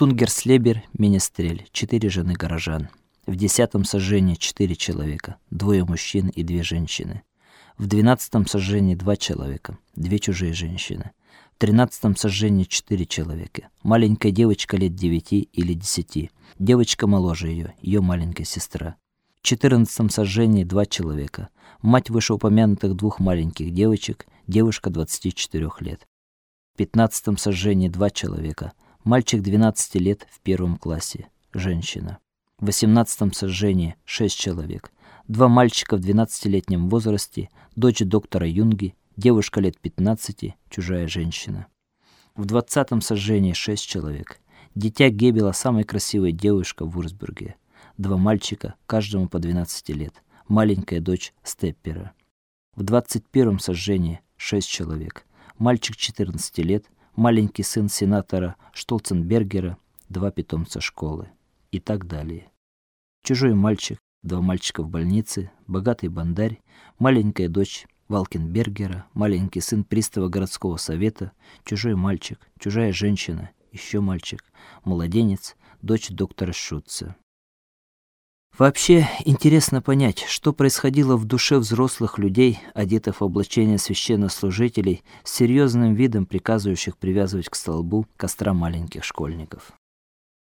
Тунгерслебер, Менестрель, четыре жены горожан. В десятом сожжении четыре человека, двое мужчин и две женщины. В двенадцатом сожжении два человека, две чужие женщины. В тринадцатом сожжении четыре человека. Маленькая девочка лет девяти или десяти. Девочка моложе ее, ее маленькая сестра. В четырнадцатом сожжении два человека. Мать вышеупомянутых двух маленьких девочек, девушка 24 лет. В пятнадцатом сожжении два человека. Мальчик 12 лет в первом классе, женщина. В восемнадцатом сожжении шесть человек. Два мальчика в 12-летнем возрасте, дочь доктора Юнги, девушка лет 15, чужая женщина. В двадцатом сожжении шесть человек. Дитя Гебела, самая красивая девушка в Вурсбурге два мальчика, каждому по 12 лет, маленькая дочь Степпера. В 21-м сожжении шесть человек. Мальчик 14 лет, маленький сын сенатора Штолценбергера, два питомца школы и так далее. Чужой мальчик, два мальчика в больнице, богатый бандарь, маленькая дочь Валкенбергера, маленький сын пристава городского совета, чужой мальчик, чужая женщина, еще мальчик, младенец, дочь доктора Шутца. Вообще интересно понять, что происходило в душе взрослых людей, одетых в облачение священнослужителей, с серьезным видом приказывающих привязывать к столбу костра маленьких школьников.